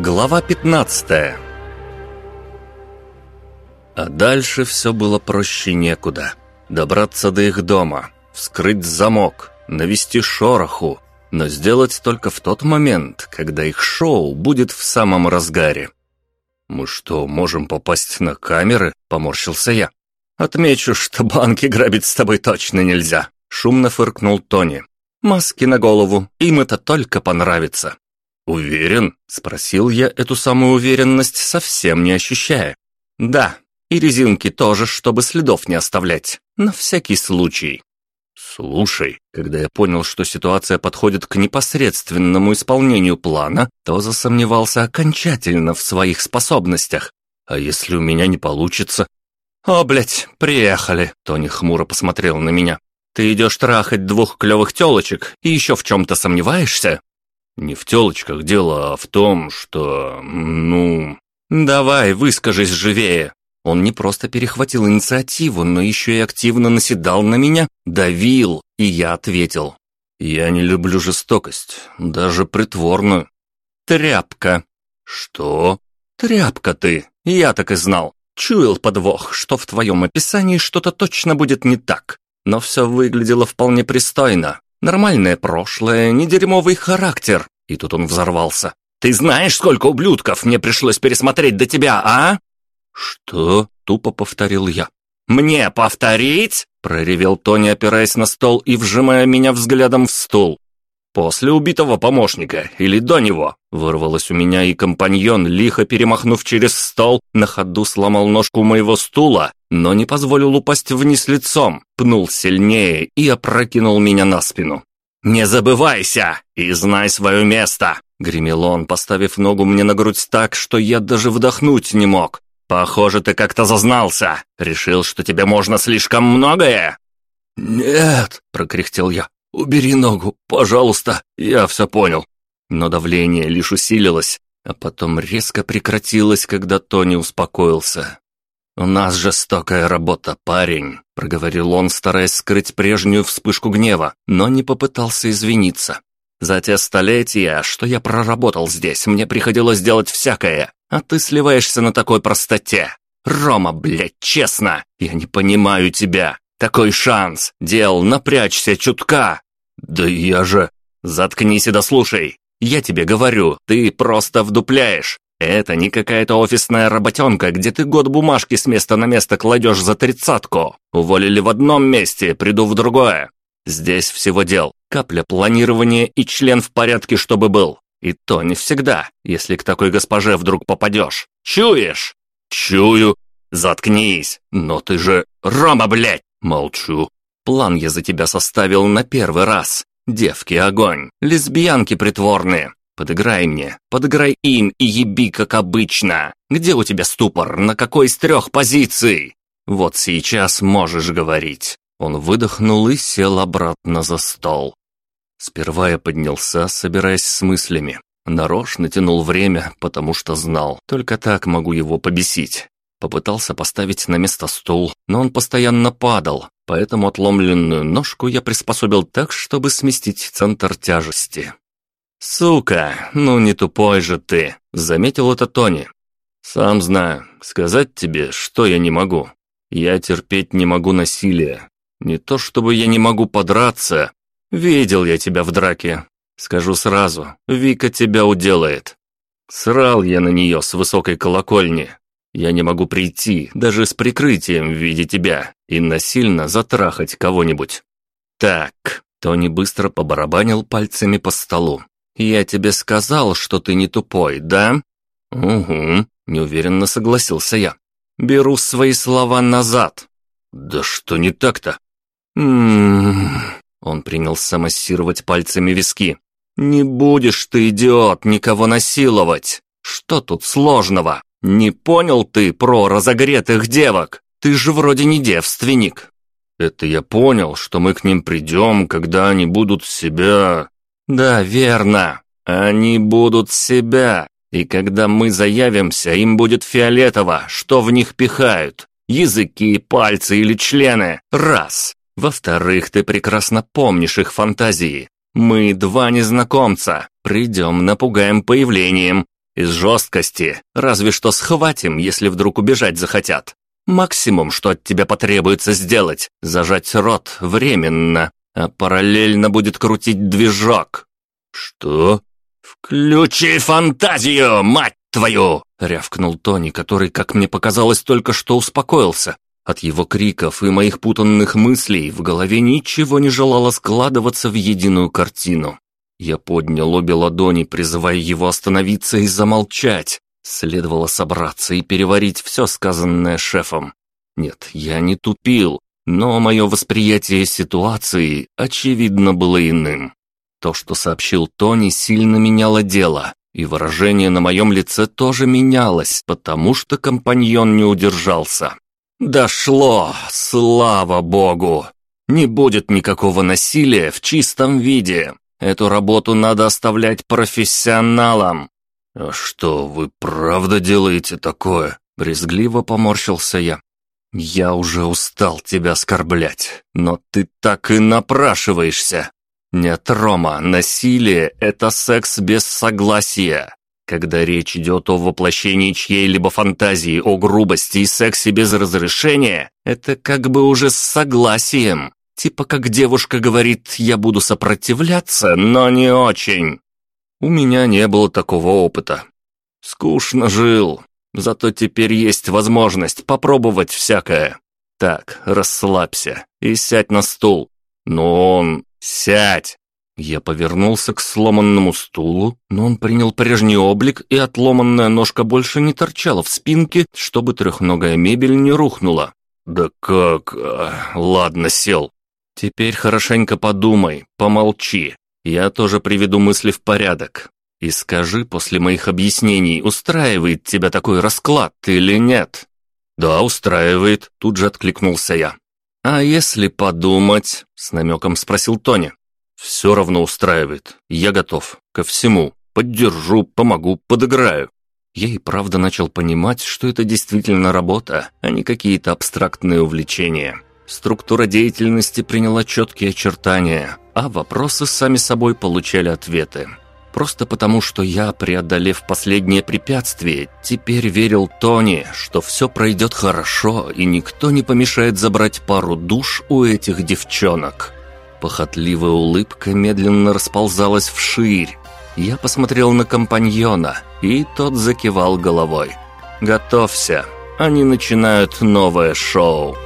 Глава 15 А дальше все было проще некуда. Добраться до их дома, вскрыть замок, навести шороху, но сделать только в тот момент, когда их шоу будет в самом разгаре. «Мы что, можем попасть на камеры?» – поморщился я. «Отмечу, что банки грабить с тобой точно нельзя», – шумно фыркнул Тони. «Маски на голову, им это только понравится». «Уверен?» – спросил я эту самую уверенность, совсем не ощущая. «Да, и резинки тоже, чтобы следов не оставлять, на всякий случай». «Слушай, когда я понял, что ситуация подходит к непосредственному исполнению плана, то засомневался окончательно в своих способностях. А если у меня не получится?» «О, блядь, приехали!» – Тони хмуро посмотрел на меня. «Ты идешь трахать двух клевых телочек и еще в чем-то сомневаешься?» Не в телочках дело, а в том, что... ну... Давай, выскажись живее. Он не просто перехватил инициативу, но еще и активно наседал на меня, давил, и я ответил. Я не люблю жестокость, даже притворную. Тряпка. Что? Тряпка ты. Я так и знал. Чуял подвох, что в твоем описании что-то точно будет не так. Но все выглядело вполне пристойно. Нормальное прошлое, не дерьмовый характер. И тут он взорвался. «Ты знаешь, сколько ублюдков мне пришлось пересмотреть до тебя, а?» «Что?» — тупо повторил я. «Мне повторить?» — проревел Тони, опираясь на стол и вжимая меня взглядом в стул. «После убитого помощника или до него?» Вырвалось у меня, и компаньон, лихо перемахнув через стол, на ходу сломал ножку моего стула, но не позволил упасть вниз лицом, пнул сильнее и опрокинул меня на спину. «Не забывайся и знай свое место!» Гремел он, поставив ногу мне на грудь так, что я даже вдохнуть не мог. «Похоже, ты как-то зазнался. Решил, что тебе можно слишком многое?» «Нет!» — прокряхтел я. «Убери ногу, пожалуйста, я все понял». Но давление лишь усилилось, а потом резко прекратилось, когда Тони успокоился. «У нас жестокая работа, парень», — проговорил он, стараясь скрыть прежнюю вспышку гнева, но не попытался извиниться. «За те столетия, что я проработал здесь, мне приходилось делать всякое, а ты сливаешься на такой простоте. Рома, блядь, честно, я не понимаю тебя. Такой шанс, дел, напрячься чутка». «Да я же...» «Заткнись и дослушай. Я тебе говорю, ты просто вдупляешь. Это не какая-то офисная работенка, где ты год бумажки с места на место кладешь за тридцатку. Уволили в одном месте, приду в другое. Здесь всего дел. Капля планирования и член в порядке, чтобы был. И то не всегда, если к такой госпоже вдруг попадешь. Чуешь? Чую. Заткнись. Но ты же... Рома, блядь! Молчу. План я за тебя составил на первый раз. Девки огонь, лесбиянки притворные, Подыграй мне, подыграй им и еби, как обычно. Где у тебя ступор? На какой из трех позиций? Вот сейчас можешь говорить». Он выдохнул и сел обратно за стол. Сперва я поднялся, собираясь с мыслями. Нарочно тянул время, потому что знал, только так могу его побесить. Попытался поставить на место стул, но он постоянно падал, поэтому отломленную ножку я приспособил так, чтобы сместить центр тяжести. «Сука, ну не тупой же ты», — заметил это Тони. «Сам знаю, сказать тебе, что я не могу. Я терпеть не могу насилия. Не то чтобы я не могу подраться. Видел я тебя в драке. Скажу сразу, Вика тебя уделает. Срал я на нее с высокой колокольни. Я не могу прийти, даже с прикрытием в виде тебя, и насильно затрахать кого-нибудь. Так, Тони быстро побарабанил пальцами по столу. «Я тебе сказал, что ты не тупой, да?» «Угу», — неуверенно согласился я. «Беру свои слова назад». «Да что не так-то?» «Ммм...» Он принялся массировать пальцами виски. «Не будешь ты, идиот, никого насиловать! Что тут сложного? Не понял ты про разогретых девок? Ты же вроде не девственник!» «Это я понял, что мы к ним придем, когда они будут себя...» «Да, верно. Они будут себя. И когда мы заявимся, им будет фиолетово, что в них пихают. Языки, пальцы или члены. Раз. Во-вторых, ты прекрасно помнишь их фантазии. Мы два незнакомца. Придем, напугаем появлением. Из жесткости разве что схватим, если вдруг убежать захотят. Максимум, что от тебя потребуется сделать – зажать рот временно, а параллельно будет крутить движок». «Что?» «Включи фантазию, мать твою!» — рявкнул Тони, который, как мне показалось, только что успокоился. От его криков и моих путанных мыслей в голове ничего не желало складываться в единую картину. Я поднял обе ладони, призывая его остановиться и замолчать. Следовало собраться и переварить все сказанное шефом. Нет, я не тупил, но мое восприятие ситуации, очевидно, было иным. То, что сообщил Тони, сильно меняло дело, и выражение на моем лице тоже менялось, потому что компаньон не удержался. Дошло, слава богу! Не будет никакого насилия в чистом виде. Эту работу надо оставлять профессионалам. А что, вы правда делаете такое? Брезгливо поморщился я. Я уже устал тебя оскорблять, но ты так и напрашиваешься. Нет, Рома, насилие – это секс без согласия. Когда речь идет о воплощении чьей-либо фантазии о грубости и сексе без разрешения, это как бы уже с согласием. Типа как девушка говорит «я буду сопротивляться, но не очень». У меня не было такого опыта. Скучно жил, зато теперь есть возможность попробовать всякое. Так, расслабься и сядь на стул. Но он... Сядь! Я повернулся к сломанному стулу, но он принял прежний облик, и отломанная ножка больше не торчала в спинке, чтобы трехногая мебель не рухнула. «Да как? Ладно, сел. Теперь хорошенько подумай, помолчи. Я тоже приведу мысли в порядок. И скажи после моих объяснений, устраивает тебя такой расклад или нет?» «Да, устраивает», — тут же откликнулся я. «А если подумать?» — с намеком спросил Тони. «Все равно устраивает. Я готов. Ко всему. Поддержу, помогу, подыграю». Я и правда начал понимать, что это действительно работа, а не какие-то абстрактные увлечения. Структура деятельности приняла четкие очертания, а вопросы сами собой получали ответы. Просто потому, что я, преодолев последнее препятствие, теперь верил Тони, что все пройдет хорошо и никто не помешает забрать пару душ у этих девчонок. Похотливая улыбка медленно расползалась вширь. Я посмотрел на компаньона, и тот закивал головой. «Готовься, они начинают новое шоу».